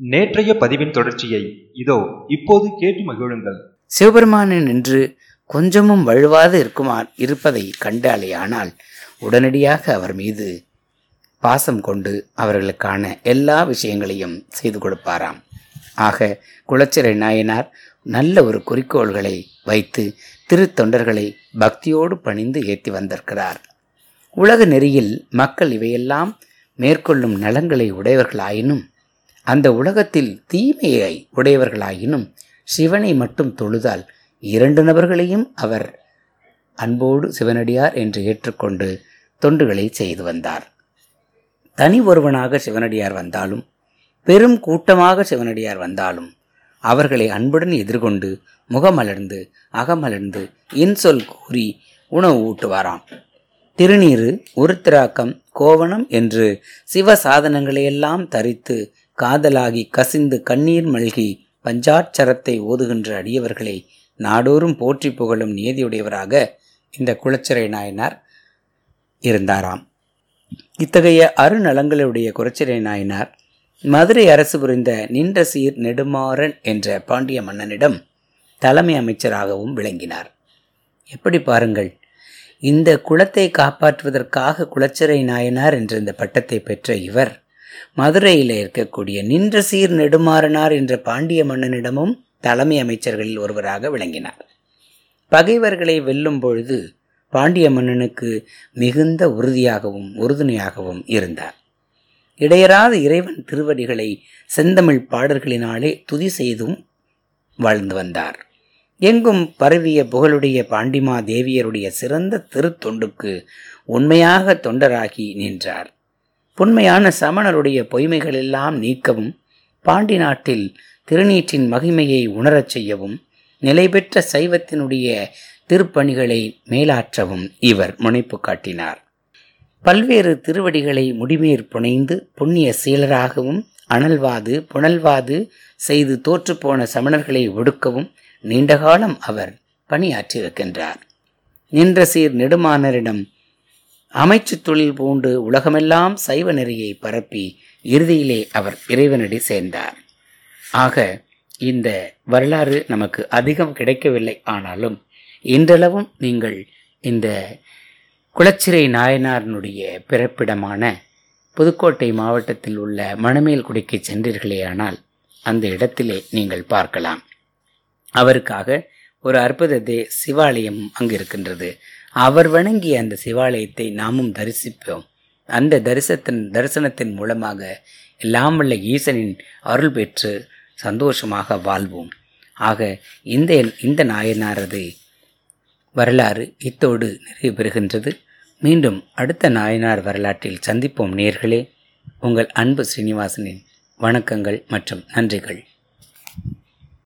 நேற்றைய பதிவின் தொடர்ச்சியை இதோ இப்போது கேட்டு மகிழுங்கள். சிவபெருமானின் நின்று கொஞ்சமும் வழுவாது இருக்குமா இருப்பதை கண்டாலேயானால் உடனடியாக அவர் மீது பாசம் கொண்டு அவர்களுக்கான எல்லா விஷயங்களையும் செய்து கொடுப்பாராம். ஆக குளச்சிறை நாயனார் நல்ல ஒரு குறிக்கோள்களை வைத்து திருத்தொண்டர்களை பக்தியோடு பணிந்து ஏற்றி வந்திருக்கிறார். உலக நெறியில் மக்கள் இவையெல்லாம் மேற்கொள்ளும் நலங்களை உடையவர்களாயினும் அந்த உலகத்தில் தீமையை உடையவர்களாயினும் சிவனை மட்டும் தொழுதால் இரண்டு நபர்களையும் அவர் அன்போடு சிவனடியார் என்று ஏற்றுக்கொண்டு தொண்டுகளை செய்து வந்தார். தனி ஒருவனாக சிவனடியார் வந்தாலும் பெரும் கூட்டமாக சிவனடியார் வந்தாலும் அவர்களை அன்புடன் எதிர்கொண்டு முகமலர்ந்து அகமலர்ந்து இன்சொல் கூறி உணவு ஊட்டுவாராம். திருநீறு உருத்திராக்கம் கோவணம் என்று சிவ சாதனங்களையெல்லாம் தரித்து காதலாகி கசிந்து கண்ணீர் மல்கி பஞ்சாட்சரத்தை ஓதுகின்ற அடியவர்களை நாடோறும் போற்றி புகழும் நியதியுடையவராக இந்த குளச்சிறை நாயனார் இருந்தாராம். இத்தகைய அருநலங்களுடைய குளச்சிறை நாயனார் மதுரை அரசு புரிந்த நின்ற சீர் நெடுமாறன் என்ற பாண்டிய மன்னனிடம் தலைமை அமைச்சராகவும் விளங்கினார். எப்படி பாருங்கள் இந்த குலத்தை காப்பாற்றுவதற்காக குளச்சிறை நாயனார் என்ற இந்த பட்டத்தை பெற்ற இவர் மதுரையில் இருக்கக்கூடிய நின்ற சீர் நெடுமாறனார் என்ற பாண்டிய மன்னனிடமும் தலைமை அமைச்சர்களில் ஒருவராக விளங்கினார். பகைவர்களை வெல்லும் பொழுது பாண்டிய மன்னனுக்கு மிகுந்த உறுதியாகவும் உறுதுணையாகவும் இருந்தார். இடையராத இறைவன் திருவடிகளை செந்தமிழ் பாடல்களினாலே துதி செய்தும் வாழ்ந்து வந்தார். எங்கும் பரவிய புகழுடைய பாண்டிமா தேவியருடைய சிறந்த திருத்தொண்டுக்கு உண்மையாக தொண்டராகி நின்றார். புண்மையான சமணருடைய பொய்மைகளெல்லாம் நீக்கவும் பாண்டி நாட்டில் திருநீற்றின் மகிமையை உணரச் செய்யவும் நிலை பெற்ற சைவத்தினுடைய திருப்பணிகளை மேலாற்றவும் இவர் முனைப்பு காட்டினார். பல்வேறு திருவடிகளை முடிமேற் புனைந்து புண்ணிய சீலராகவும் அனல்வாது புனல்வாது செய்து தோற்றுப்போன சமணர்களை ஒடுக்கவும் நீண்டகாலம் அவர் பணியாற்றியிருக்கின்றார். நின்ற சீர் நெடுமானரிடம் அமைச்சு தொழில் பூண்டு உலகமெல்லாம் சைவ நெறியை பரப்பி இறுதியிலே அவர் இறைவனடி சேர்ந்தார். ஆக இந்த வரலாறு நமக்கு அதிகம் கிடைக்கவில்லை. ஆனாலும் இன்றளவும் நீங்கள் இந்த குளச்சிறை நாயனாரனுடைய பிறப்பிடமான புதுக்கோட்டை மாவட்டத்தில் உள்ள மணமேல் குடிக்கு சென்றீர்களேயானால் அந்த இடத்திலே நீங்கள் பார்க்கலாம். அவருக்காக ஒரு அற்புத தே சிவாலயம் அங்கு இருக்கின்றது அவர் வணங்கிய அந்த சிவாலயத்தை நாமும் தரிசிப்போம். அந்த தரிசனத்தின் தரிசனத்தின் மூலமாக எல்லாம் ஈசனின் அருள் பெற்று சந்தோஷமாக வாழ்வோம். ஆக இந்த இந்த நாயனாரது வரலாறு இத்தோடு நிறைவு பெறுகின்றது. மீண்டும் அடுத்த நாயனார் வரலாற்றில் சந்திப்போம் நேர்களே. உங்கள் அன்பு ஸ்ரீனிவாசனின் வணக்கங்கள் மற்றும் நன்றிகள்.